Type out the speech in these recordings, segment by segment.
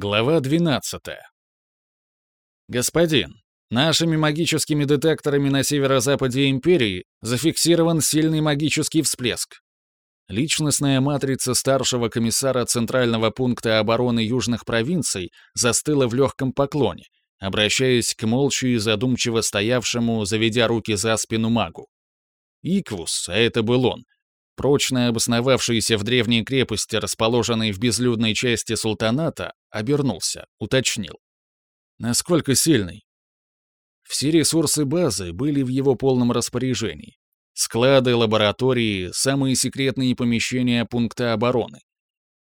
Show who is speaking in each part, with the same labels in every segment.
Speaker 1: Глава 12. Господин, нашими магическими детекторами на северо-западе Империи зафиксирован сильный магический всплеск. Личностная матрица старшего комиссара Центрального пункта обороны южных провинций застыла в легком поклоне, обращаясь к молча и задумчиво стоявшему, заведя руки за спину магу. Иквус, а это был он, прочно обосновавшийся в древней крепости, расположенной в безлюдной части султаната, обернулся, уточнил. Насколько сильный? Все ресурсы базы были в его полном распоряжении. Склады, лаборатории, самые секретные помещения пункта обороны.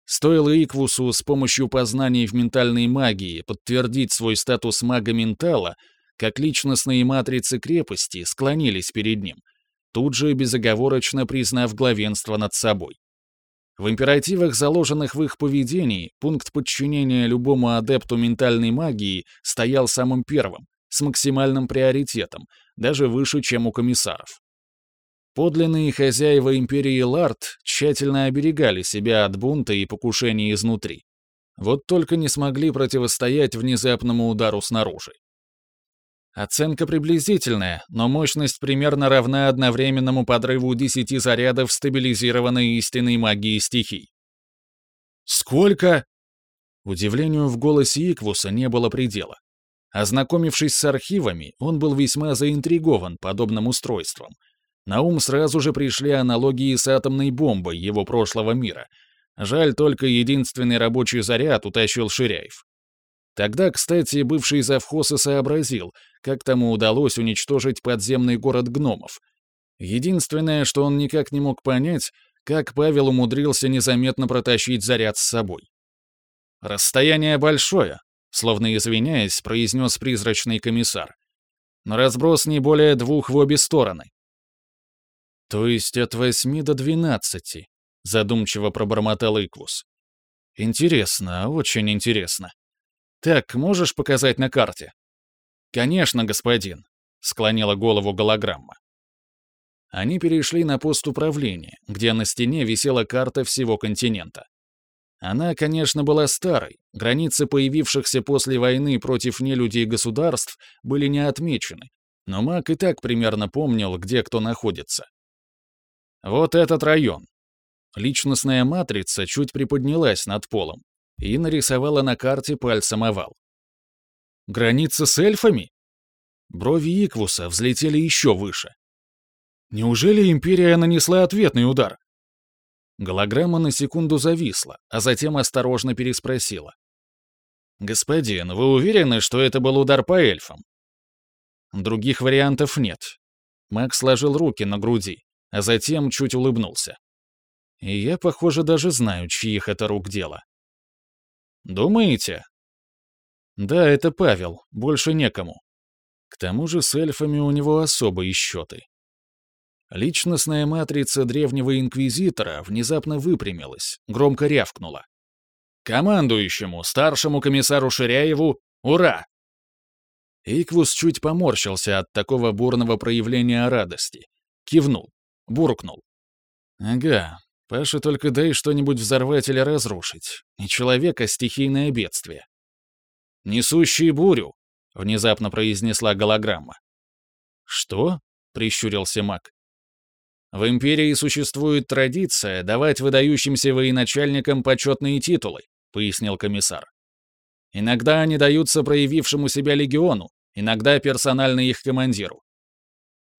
Speaker 1: Стоило Иквусу с помощью познаний в ментальной магии подтвердить свой статус мага ментала, как личностные матрицы крепости склонились перед ним — тут же безоговорочно признав главенство над собой. В императивах, заложенных в их поведении, пункт подчинения любому адепту ментальной магии стоял самым первым, с максимальным приоритетом, даже выше, чем у комиссаров. Подлинные хозяева империи Ларт тщательно оберегали себя от бунта и покушений изнутри. Вот только не смогли противостоять внезапному удару снаружи. Оценка приблизительная, но мощность примерно равна одновременному подрыву 10 зарядов стабилизированной истинной магии стихий. «Сколько?» Удивлению в голосе Иквуса не было предела. Ознакомившись с архивами, он был весьма заинтригован подобным устройством. На ум сразу же пришли аналогии с атомной бомбой его прошлого мира. Жаль, только единственный рабочий заряд утащил Ширяев. Тогда, кстати, бывший завхоз и сообразил, как тому удалось уничтожить подземный город гномов. Единственное, что он никак не мог понять, как Павел умудрился незаметно протащить заряд с собой. «Расстояние большое», — словно извиняясь, произнес призрачный комиссар. «Но разброс не более двух в обе стороны». «То есть от восьми до двенадцати», — задумчиво пробормотал Иквус. «Интересно, очень интересно. Так, можешь показать на карте?» «Конечно, господин», — склонила голову голограмма. Они перешли на пост управления, где на стене висела карта всего континента. Она, конечно, была старой, границы появившихся после войны против нелюдей государств были не отмечены, но маг и так примерно помнил, где кто находится. Вот этот район. Личностная матрица чуть приподнялась над полом, и нарисовала на карте пальцем овал. «Граница с эльфами?» Брови Иквуса взлетели еще выше. «Неужели Империя нанесла ответный удар?» Голограмма на секунду зависла, а затем осторожно переспросила. «Господин, вы уверены, что это был удар по эльфам?» Других вариантов нет. Макс сложил руки на груди, а затем чуть улыбнулся. И я, похоже, даже знаю, чьих это рук дело. «Думаете?» «Да, это Павел, больше некому. К тому же с эльфами у него особые счеты». Личностная матрица древнего инквизитора внезапно выпрямилась, громко рявкнула. «Командующему, старшему комиссару Ширяеву, ура!» Иквус чуть поморщился от такого бурного проявления радости. Кивнул, буркнул. «Ага, Паша, только дай что-нибудь взорвать или разрушить. Не человек, а стихийное бедствие. «Несущий бурю», — внезапно произнесла голограмма. «Что?» — прищурился маг. «В Империи существует традиция давать выдающимся военачальникам почетные титулы», — пояснил комиссар. «Иногда они даются проявившему себя легиону, иногда персонально их командиру.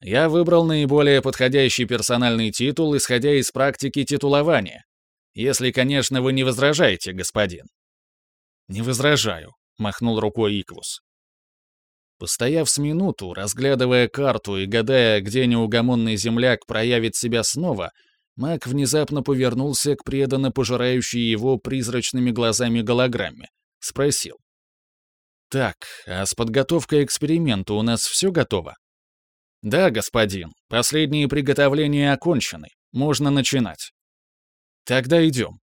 Speaker 1: Я выбрал наиболее подходящий персональный титул, исходя из практики титулования. Если, конечно, вы не возражаете, господин. Не возражаю, махнул рукой Иквус. Постояв с минуту, разглядывая карту и гадая, где неугомонный земляк проявит себя снова, маг внезапно повернулся к преданно пожирающей его призрачными глазами голограмме. Спросил. «Так, а с подготовкой эксперимента у нас все готово?» «Да, господин, последние приготовления окончены. Можно начинать». «Тогда идем».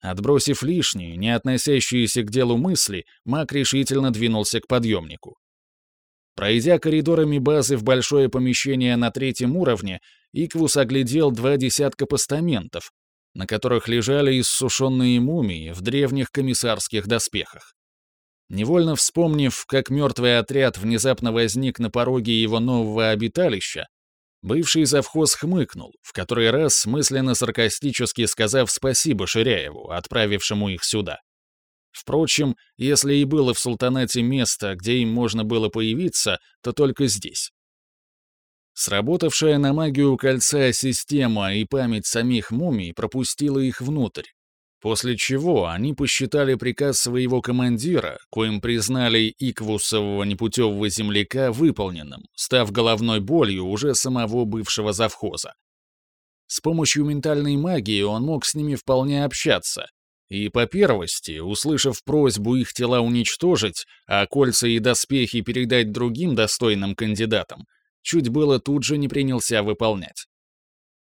Speaker 1: Отбросив лишние, не относящиеся к делу мысли, маг решительно двинулся к подъемнику. Пройдя коридорами базы в большое помещение на третьем уровне, Иквус оглядел два десятка постаментов, на которых лежали иссушенные мумии в древних комиссарских доспехах. Невольно вспомнив, как мертвый отряд внезапно возник на пороге его нового обиталища, бывший завхоз хмыкнул, в который раз мысленно саркастически сказав спасибо Ширяеву, отправившему их сюда. Впрочем, если и было в султанате место, где им можно было появиться, то только здесь. Сработавшая на магию кольца система и память самих мумий пропустила их внутрь, после чего они посчитали приказ своего командира, коим признали Иквусового непутевого земляка, выполненным, став головной болью уже самого бывшего завхоза. С помощью ментальной магии он мог с ними вполне общаться, и по первости, услышав просьбу их тела уничтожить, а кольца и доспехи передать другим достойным кандидатам, чуть было тут же не принялся выполнять.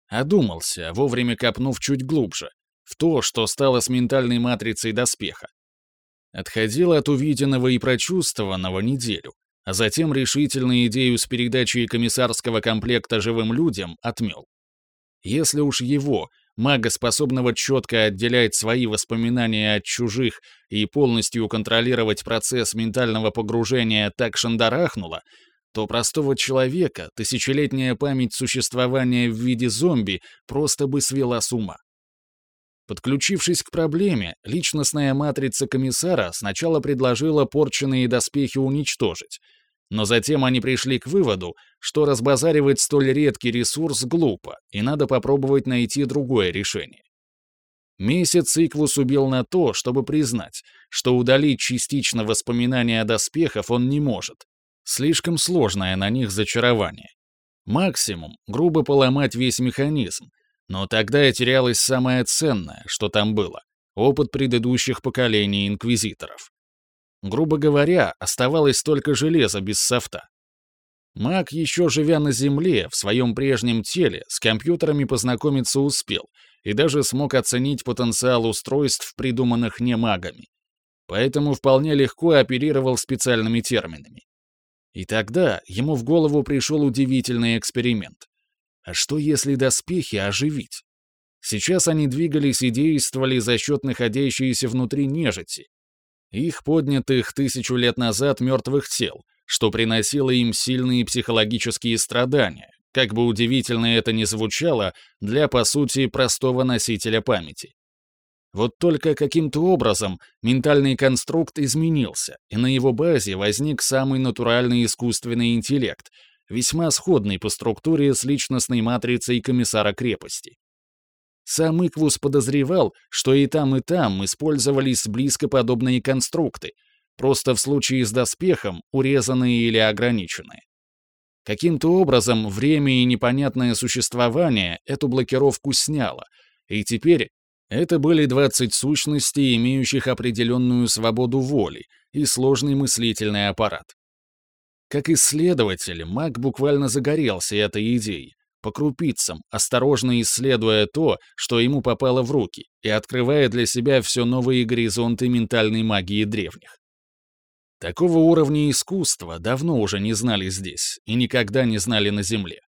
Speaker 1: Одумался, вовремя копнув чуть глубже, в то, что стало с ментальной матрицей доспеха. Отходил от увиденного и прочувствованного неделю, а затем решительно идею с передачей комиссарского комплекта живым людям отмел. Если уж его, мага, способного четко отделять свои воспоминания от чужих и полностью контролировать процесс ментального погружения так шандарахнуло, то простого человека тысячелетняя память существования в виде зомби просто бы свела с ума. Подключившись к проблеме, личностная матрица комиссара сначала предложила порченные доспехи уничтожить, но затем они пришли к выводу, что разбазаривать столь редкий ресурс глупо, и надо попробовать найти другое решение. Месяц Иквус убил на то, чтобы признать, что удалить частично воспоминания о доспехах он не может, Слишком сложное на них зачарование. Максимум — грубо поломать весь механизм, но тогда и терялось самое ценное, что там было — опыт предыдущих поколений инквизиторов. Грубо говоря, оставалось только железо без софта. Маг, еще живя на Земле, в своем прежнем теле, с компьютерами познакомиться успел и даже смог оценить потенциал устройств, придуманных не магами. Поэтому вполне легко оперировал специальными терминами. И тогда ему в голову пришел удивительный эксперимент. А что если доспехи оживить? Сейчас они двигались и действовали за счет находящейся внутри нежити. Их поднятых тысячу лет назад мертвых тел, что приносило им сильные психологические страдания, как бы удивительно это ни звучало для, по сути, простого носителя памяти. Вот только каким-то образом ментальный конструкт изменился, и на его базе возник самый натуральный искусственный интеллект, весьма сходный по структуре с личностной матрицей комиссара крепости. Сам Иквус подозревал, что и там, и там использовались близко подобные конструкты, просто в случае с доспехом урезанные или ограниченные. Каким-то образом время и непонятное существование эту блокировку сняло, и теперь это были 20 сущностей, имеющих определенную свободу воли и сложный мыслительный аппарат. Как исследователь, маг буквально загорелся этой идеей, по крупицам, осторожно исследуя то, что ему попало в руки, и открывая для себя все новые горизонты ментальной магии древних. Такого уровня искусства давно уже не знали здесь и никогда не знали на Земле.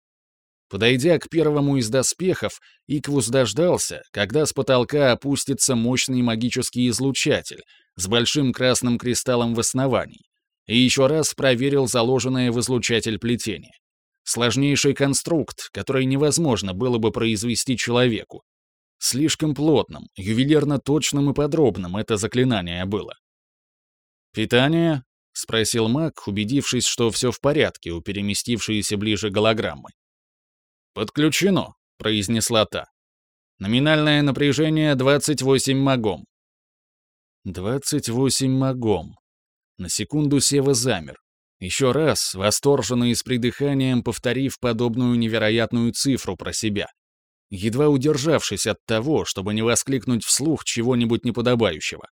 Speaker 1: Подойдя к первому из доспехов, Иквус дождался, когда с потолка опустится мощный магический излучатель с большим красным кристаллом в основании, и еще раз проверил заложенное в излучатель плетение. Сложнейший конструкт, который невозможно было бы произвести человеку. Слишком плотным, ювелирно точным и подробным это заклинание было. «Питание?» — спросил маг, убедившись, что все в порядке у переместившейся ближе голограммы. «Подключено», — произнесла та. «Номинальное напряжение 28 магом». 28 магом. На секунду Сева замер. Еще раз, восторженно и с придыханием повторив подобную невероятную цифру про себя. Едва удержавшись от того, чтобы не воскликнуть вслух чего-нибудь неподобающего.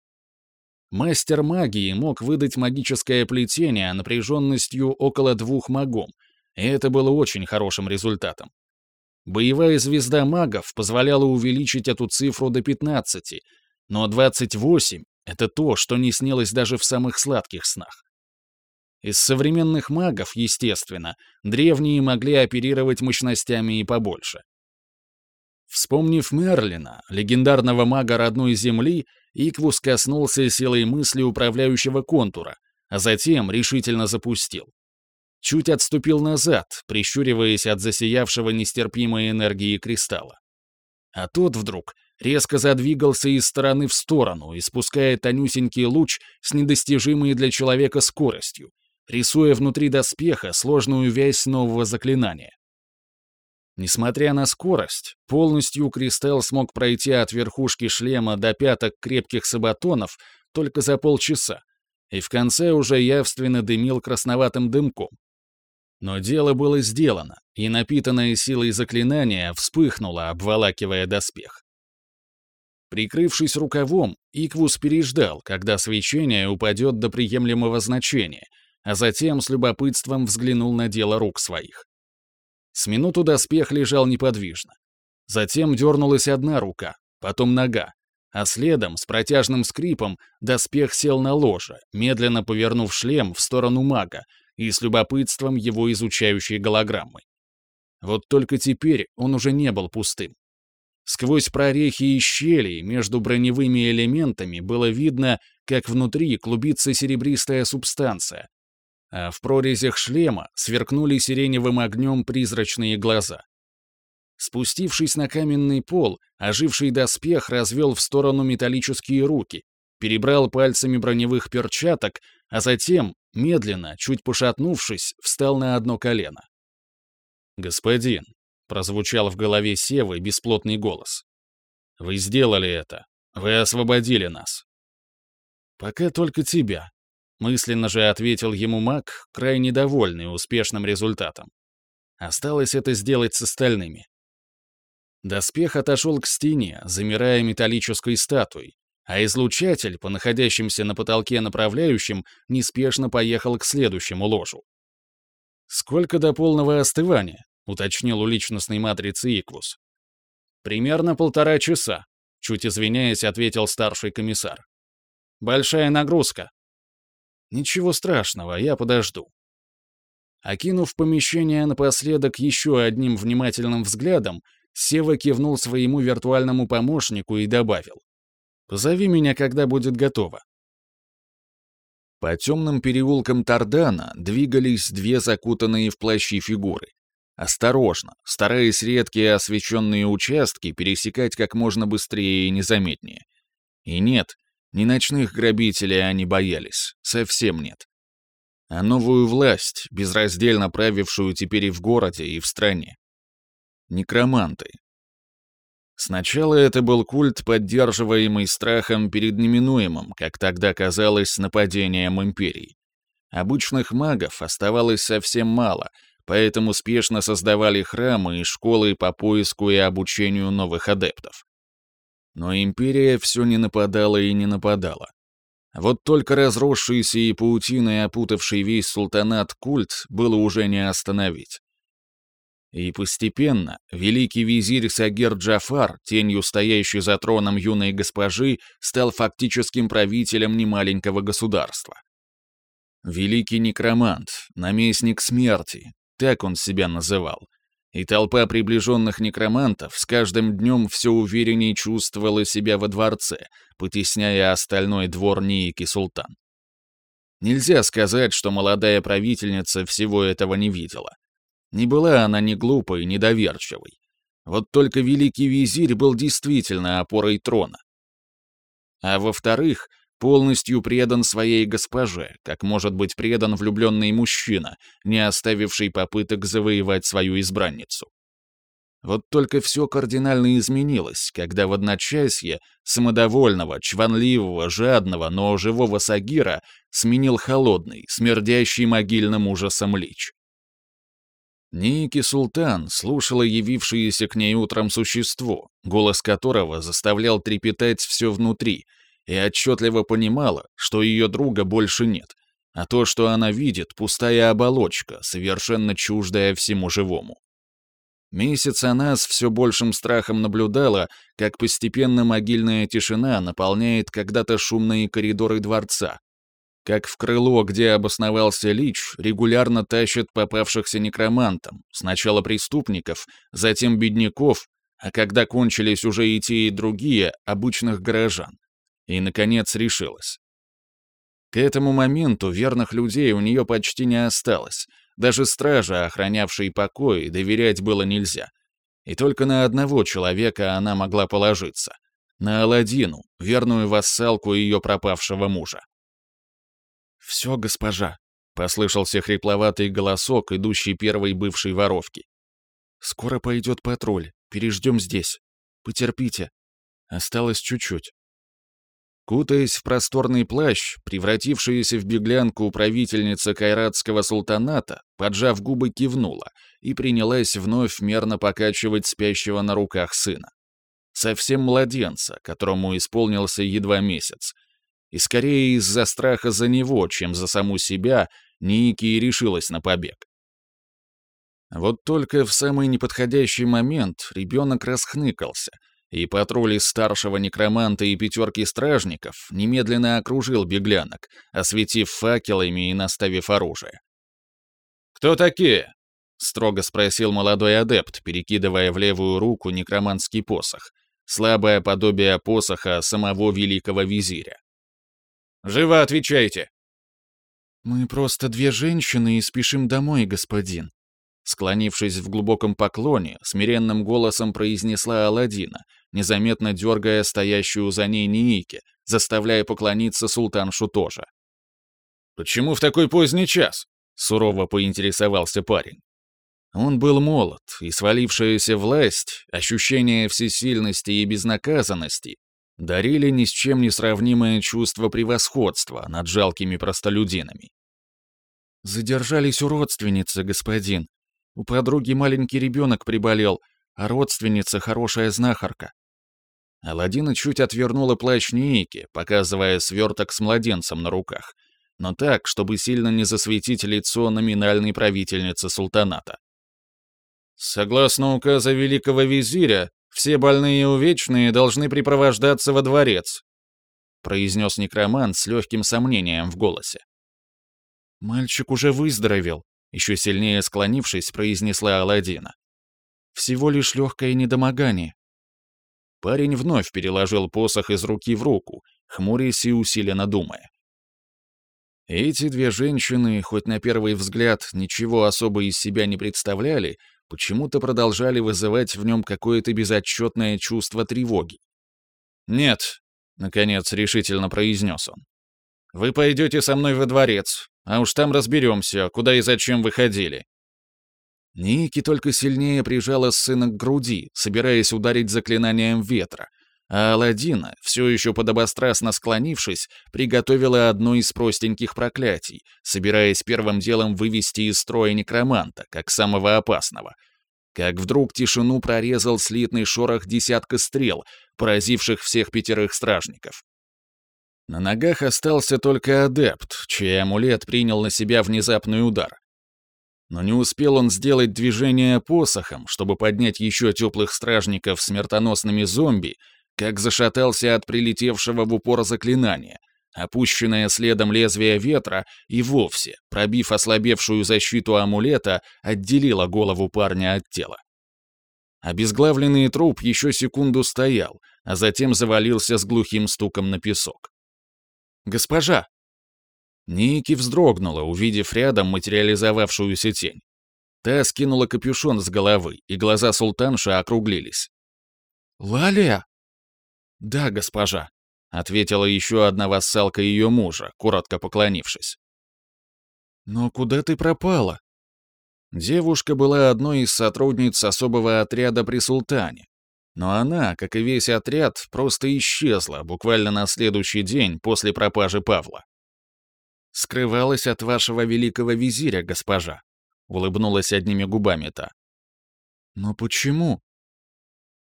Speaker 1: Мастер магии мог выдать магическое плетение напряженностью около двух магом, и это было очень хорошим результатом. Боевая звезда магов позволяла увеличить эту цифру до 15, но 28 — это то, что не снилось даже в самых сладких снах. Из современных магов, естественно, древние могли оперировать мощностями и побольше. Вспомнив Мерлина, легендарного мага родной земли, Иквус коснулся силой мысли управляющего контура, а затем решительно запустил. Чуть отступил назад, прищуриваясь от засиявшего нестерпимой энергии кристалла. А тот вдруг резко задвигался из стороны в сторону, испуская тонюсенький луч с недостижимой для человека скоростью, рисуя внутри доспеха сложную вязь нового заклинания. Несмотря на скорость, полностью кристалл смог пройти от верхушки шлема до пяток крепких сабатонов только за полчаса, и в конце уже явственно дымил красноватым дымком. Но дело было сделано, и напитанное силой заклинание вспыхнуло, обволакивая доспех. Прикрывшись рукавом, Иквус переждал, когда свечение упадет до приемлемого значения, а затем с любопытством взглянул на дело рук своих. С минуту доспех лежал неподвижно. Затем дернулась одна рука, потом нога, а следом, с протяжным скрипом, доспех сел на ложе, медленно повернув шлем в сторону мага и с любопытством его изучающей голограммой. Вот только теперь он уже не был пустым. Сквозь прорехи и щели между броневыми элементами было видно, как внутри клубится серебристая субстанция, а в прорезях шлема сверкнули сиреневым огнем призрачные глаза. Спустившись на каменный пол, оживший доспех развел в сторону металлические руки, перебрал пальцами броневых перчаток, а затем, медленно, чуть пошатнувшись, встал на одно колено. «Господин», — прозвучал в голове Севы бесплотный голос, — «вы сделали это. Вы освободили нас». «Пока только тебя», Мысленно же ответил ему маг, крайне довольный успешным результатом. Осталось это сделать с остальными. Доспех отошел к стене, замирая металлической статуей, а излучатель, по находящимся на потолке направляющим, неспешно поехал к следующему ложу. «Сколько до полного остывания?» — уточнил у личностной матрицы Иквус. «Примерно полтора часа», — чуть извиняясь, ответил старший комиссар. «Большая нагрузка, Ничего страшного, я подожду. Окинув помещение напоследок еще одним внимательным взглядом, Сева кивнул своему виртуальному помощнику и добавил. «Позови меня, когда будет готово». По темным переулкам Тардана двигались две закутанные в плащи фигуры. Осторожно, стараясь редкие освещенные участки пересекать как можно быстрее и незаметнее. И нет, ни ночных грабителей они боялись, совсем нет. А новую власть, безраздельно правившую теперь и в городе, и в стране. Некроманты. Сначала это был культ, поддерживаемый страхом перед неминуемым, как тогда казалось, нападением империи. Обычных магов оставалось совсем мало, поэтому спешно создавали храмы и школы по поиску и обучению новых адептов. Но империя все не нападала и не нападала. Вот только разросшийся и паутиной опутавший весь султанат культ было уже не остановить. И постепенно великий визирь Сагир Джафар, тенью стоящий за троном юной госпожи, стал фактическим правителем немаленького государства. Великий некромант, наместник смерти, так он себя называл, и толпа приближенных некромантов с каждым днем все увереннее чувствовала себя во дворце, потесняя остальной двор Ники Султан. Нельзя сказать, что молодая правительница всего этого не видела. Не была она ни глупой, ни доверчивой. Вот только великий визирь был действительно опорой трона. А во-вторых, полностью предан своей госпоже, как может быть предан влюбленный мужчина, не оставивший попыток завоевать свою избранницу. Вот только все кардинально изменилось, когда в одночасье самодовольного, чванливого, жадного, но живого Сагира сменил холодный, смердящий могильным ужасом лич. Ники Султан слушала явившееся к ней утром существо, голос которого заставлял трепетать все внутри — и отчетливо понимала, что ее друга больше нет, а то, что она видит, пустая оболочка, совершенно чуждая всему живому. Месяц она с все большим страхом наблюдала, как постепенно могильная тишина наполняет когда-то шумные коридоры дворца, как в крыло, где обосновался Лич, регулярно тащат попавшихся некромантам, сначала преступников, затем бедняков, а когда кончились уже и те, и другие, обычных горожан И, наконец, решилась. К этому моменту верных людей у нее почти не осталось. Даже стража, охранявшей покой, доверять было нельзя. И только на одного человека она могла положиться. На Аладдину, верную вассалку ее пропавшего мужа. «Все, госпожа», — послышался хрипловатый голосок, идущий первой бывшей воровки. «Скоро пойдет патруль, переждем здесь. Потерпите. Осталось чуть-чуть». Кутаясь в просторный плащ, превратившаяся в беглянку управительница кайратского султаната, поджав губы, кивнула и принялась вновь мерно покачивать спящего на руках сына. Совсем младенца, которому исполнился едва месяц. И скорее из-за страха за него, чем за саму себя, Ники и решилась на побег. Вот только в самый неподходящий момент ребенок расхныкался — и патруль из старшего некроманта и пятерки стражников немедленно окружил беглянок, осветив факелами и наставив оружие. «Кто такие?» — строго спросил молодой адепт, перекидывая в левую руку некроманский посох, слабое подобие посоха самого великого визиря. «Живо отвечайте!» «Мы просто две женщины и спешим домой, господин», Склонившись в глубоком поклоне, смиренным голосом произнесла Аладдина, незаметно дергая стоящую за ней Ниики, заставляя поклониться султаншу тоже. «Почему в такой поздний час?» — сурово поинтересовался парень. Он был молод, и свалившаяся власть, ощущение всесильности и безнаказанности дарили ни с чем не сравнимое чувство превосходства над жалкими простолюдинами. «Задержались у родственницы, господин. У подруги маленький ребенок приболел, а родственница хорошая знахарка. Аладдина чуть отвернула плащ Ники, показывая сверток с младенцем на руках, но так, чтобы сильно не засветить лицо номинальной правительницы султаната. Согласно указа великого визиря, все больные и увечные должны припровождаться во дворец, произнес некромант с легким сомнением в голосе. «Мальчик уже выздоровел», — еще сильнее склонившись, произнесла Аладдина. «Всего лишь легкое недомогание. Парень вновь переложил посох из руки в руку, хмурясь и усиленно думая. Эти две женщины, хоть на первый взгляд ничего особо из себя не представляли, почему-то продолжали вызывать в нем какое-то безотчетное чувство тревоги. «Нет», — наконец решительно произнес он. «Вы пойдете со мной во дворец, а уж там разберемся, куда и зачем вы ходили. Ники только сильнее прижала сына к груди, собираясь ударить заклинанием ветра, а Аладдина, все еще подобострастно склонившись, приготовила одно из простеньких проклятий, собираясь первым делом вывести из строя некроманта, как самого опасного. Как вдруг тишину прорезал слитный шорох десятка стрел, поразивших всех пятерых стражников. На ногах остался только адепт, чей амулет принял на себя внезапный удар. Но не успел он сделать движение посохом, чтобы поднять еще теплых стражников смертоносными зомби, как зашатался от прилетевшего в упор заклинания, опущенное следом лезвие ветра и вовсе, пробив ослабевшую защиту амулета, отделило голову парня от тела. Обезглавленный труп еще секунду стоял, а затем завалился с глухим стуком на песок. «Госпожа!» Ники вздрогнула, увидев рядом материализовавшуюся тень. Та скинула капюшон с головы, и глаза султанши округлились. «Лалия?» «Да, госпожа», — ответила еще одна вассалка ее мужа, коротко поклонившись. «Но куда ты пропала?» Девушка была одной из сотрудниц особого отряда при султане, но она, как и весь отряд, просто исчезла буквально на следующий день после пропажи Павла скрывалась от вашего великого визиря, госпожа», — улыбнулась одними губами та. «Но почему?»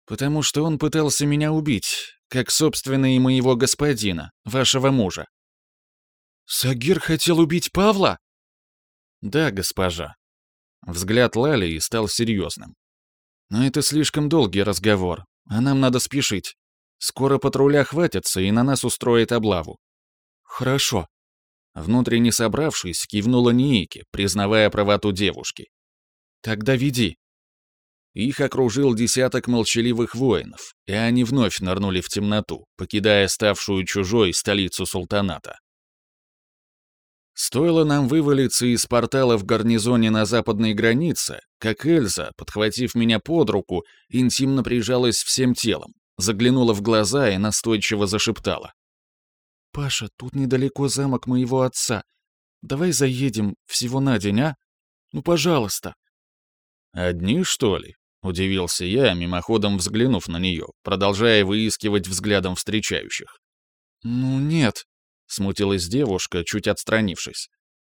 Speaker 1: «Потому что он пытался меня убить, как, собственно, моего господина, вашего мужа». «Сагир хотел убить Павла?» «Да, госпожа». Взгляд Лалии стал серьезным. «Но это слишком долгий разговор, а нам надо спешить. Скоро патруля хватится и на нас устроит облаву». «Хорошо», Внутренне собравшись, кивнула Ники, признавая правоту девушки. «Тогда веди». Их окружил десяток молчаливых воинов, и они вновь нырнули в темноту, покидая ставшую чужой столицу султаната. Стоило нам вывалиться из портала в гарнизоне на западной границе, как Эльза, подхватив меня под руку, интимно прижалась всем телом, заглянула в глаза и настойчиво зашептала. «Паша, тут недалеко замок моего отца. Давай заедем всего на день, а? Ну, пожалуйста». «Одни, что ли?» — удивился я, мимоходом взглянув на нее, продолжая выискивать взглядом встречающих.
Speaker 2: «Ну, нет», —
Speaker 1: смутилась девушка, чуть отстранившись.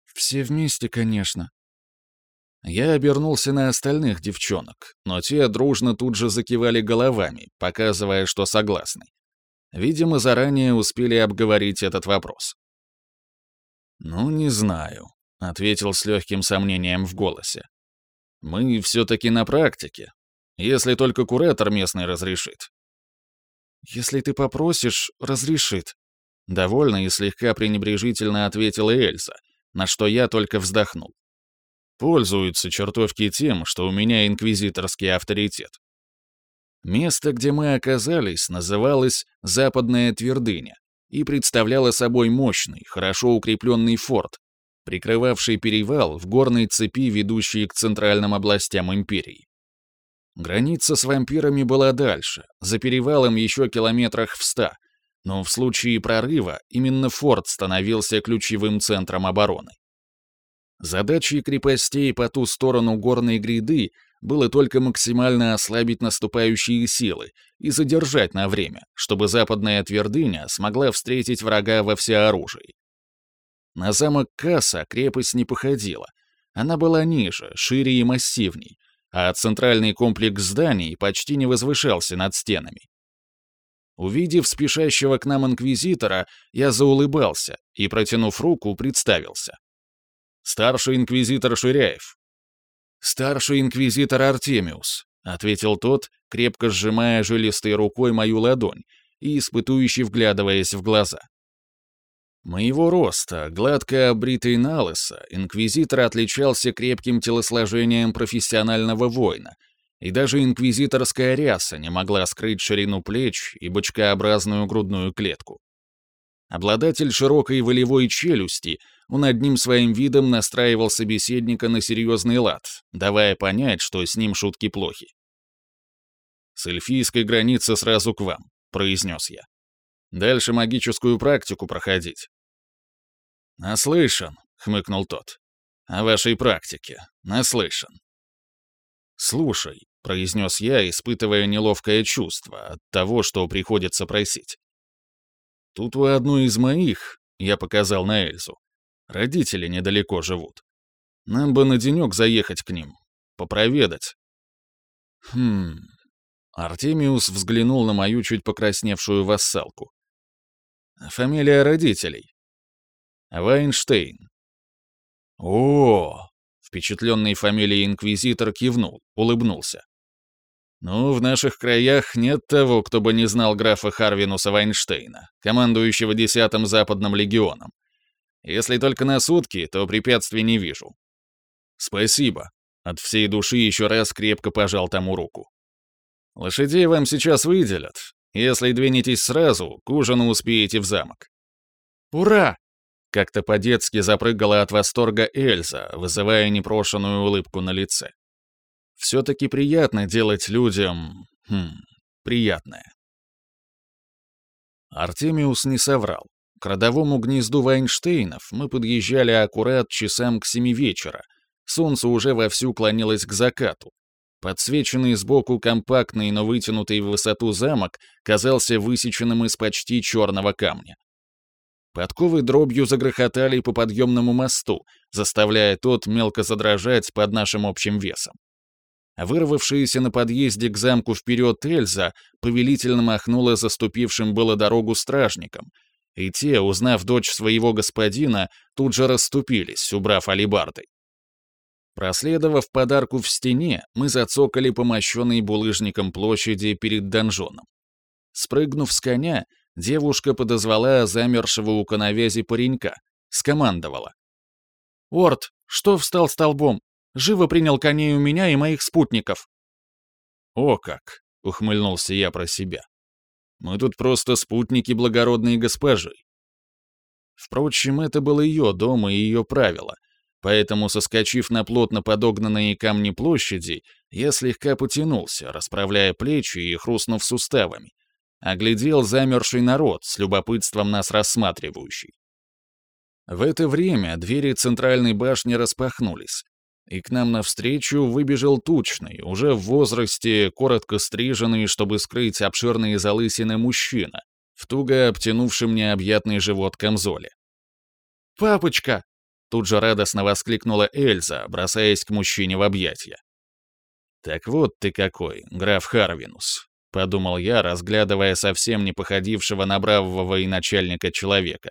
Speaker 2: «Все вместе, конечно».
Speaker 1: Я обернулся на остальных девчонок, но те дружно тут же закивали головами, показывая, что согласны. Видимо, заранее успели обговорить этот вопрос. «Ну, не знаю», — ответил с легким сомнением в голосе. «Мы все-таки на практике, если только куратор местный разрешит».
Speaker 2: «Если ты попросишь, разрешит»,
Speaker 1: Довольно и слегка пренебрежительно ответила Эльза, на что я только вздохнул. Пользуются чертовки тем, что у меня инквизиторский авторитет. Место, где мы оказались, называлось «Западная твердыня» и представляло собой мощный, хорошо укрепленный форт, прикрывавший перевал в горной цепи, ведущей к центральным областям империи. Граница с вампирами была дальше, за перевалом еще километрах в ста, но в случае прорыва именно форт становился ключевым центром обороны. Задачей крепостей по ту сторону горной гряды было только максимально ослабить наступающие силы и задержать на время, чтобы западная твердыня смогла встретить врага во всеоружии. На замок Касса крепость не походила. Она была ниже, шире и массивней, а центральный комплекс зданий почти не возвышался над стенами. Увидев спешащего к нам инквизитора, я заулыбался и, протянув руку, представился. «Старший инквизитор Ширяев». «Старший инквизитор Артемиус», — ответил тот, крепко сжимая жилистой рукой мою ладонь и испытующе вглядываясь в глаза. Моего роста, гладко обритый на лысо, инквизитор отличался крепким телосложением профессионального воина — и даже инквизиторская ряса не могла скрыть ширину плеч и бочкообразную грудную клетку. Обладатель широкой волевой челюсти, он одним своим видом настраивал собеседника на серьезный лад, давая понять, что с ним шутки плохи. «С эльфийской границы сразу к вам», — произнес я. «Дальше магическую практику проходить». «Наслышан», — хмыкнул тот. «О вашей практике. Наслышан». «Слушай, — произнес я, испытывая неловкое чувство от того, что приходится просить. «Тут у одной из моих, — я показал на Эльзу, — родители недалеко живут. Нам бы на денек заехать к ним, попроведать». «Хм...» Артемиус взглянул на мою чуть покрасневшую вассалку. «Фамилия родителей?» «Вайнштейн». «О, Впечатленный фамилией инквизитор кивнул, улыбнулся. Ну, в наших краях нет того, кто бы не знал графа Харвинуса Вайнштейна, командующего десятым Западным легионом. Если только на сутки, то препятствий не вижу. Спасибо. От всей души еще раз крепко пожал тому руку. Лошадей вам сейчас выделят. Если двинетесь сразу, к ужину успеете в замок. Ура! Как-то по-детски запрыгала от восторга Эльза, вызывая непрошенную улыбку на лице. Все-таки приятно делать людям... Хм, приятное. Артемиус не соврал. К родовому гнезду Вайнштейнов мы подъезжали аккурат часам к семи вечера. Солнце уже вовсю клонилось к закату. Подсвеченный сбоку компактный, но вытянутый в высоту замок казался высеченным из почти черного камня. Подковы дробью загрохотали по подъемному мосту, заставляя тот мелко задрожать под нашим общим весом. Вырвавшаяся на подъезде к замку вперед Эльза повелительно махнула заступившим было дорогу стражникам, и те, узнав дочь своего господина, тут же расступились, убрав алибарды. Проследовав подарку в стене, мы зацокали по мощенной булыжником площади перед донжоном. Спрыгнув с коня, девушка подозвала замершего у коновязи паренька, скомандовала. «Орд, что встал столбом? Живо принял коней у меня и моих спутников!» «О как!» — ухмыльнулся я про себя. «Мы тут просто спутники благородной госпожи». Впрочем, это был ее дом и ее правила, поэтому, соскочив на плотно подогнанные камни площади, я слегка потянулся, расправляя плечи и хрустнув суставами, оглядел замерший народ, с любопытством нас рассматривающий. В это время двери центральной башни распахнулись, и к нам навстречу выбежал тучный, уже в возрасте, коротко стриженный, чтобы скрыть обширные залысины мужчина, в туго обтянувшем необъятный живот камзоле.
Speaker 2: «Папочка!» — тут же радостно воскликнула Эльза, бросаясь к мужчине в объятия.
Speaker 1: «Так вот ты какой, граф Харвинус», — подумал я, разглядывая совсем не походившего на бравого и начальника человека.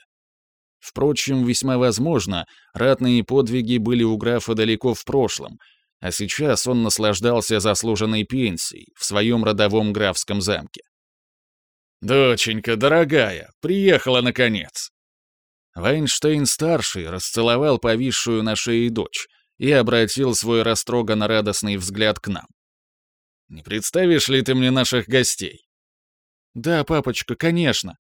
Speaker 1: Впрочем, весьма возможно, ратные подвиги были у графа далеко в прошлом, а сейчас он наслаждался заслуженной пенсией в своем родовом графском замке. «Доченька, дорогая, приехала наконец!» Вайнштейн-старший расцеловал повисшую на шее дочь и обратил свой растроганно радостный взгляд к нам. «Не представишь ли ты мне наших гостей?»
Speaker 2: «Да, папочка, конечно»,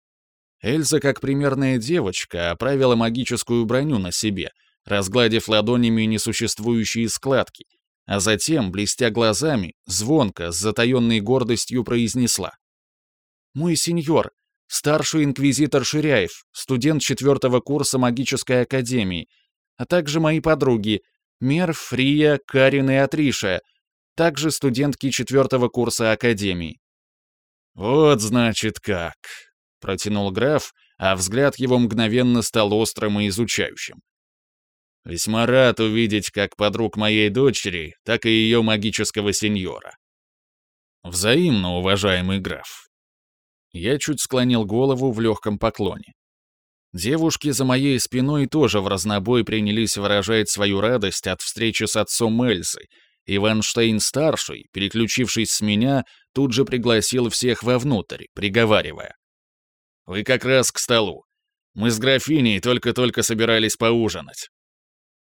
Speaker 1: Эльза, как примерная девочка, оправила магическую броню на себе, разгладив ладонями несуществующие складки, а затем, блестя глазами, звонко, с затаенной гордостью произнесла.
Speaker 2: «Мой сеньор, старший инквизитор Ширяев, студент четвертого курса магической академии, а также мои подруги Мер, Фрия, Карин и Атриша, также студентки четвертого курса академии».
Speaker 1: «Вот значит как», протянул граф, а взгляд его мгновенно стал острым и изучающим. «Весьма рад увидеть как подруг моей дочери, так и ее магического сеньора». «Взаимно, уважаемый граф». Я чуть склонил голову в легком поклоне. Девушки за моей спиной тоже в разнобой принялись выражать свою радость от встречи с отцом Эльзы, и Ванштейн-старший, переключившись с меня, тут же пригласил всех вовнутрь, приговаривая. Вы как раз к столу. Мы с графиней только-только собирались поужинать.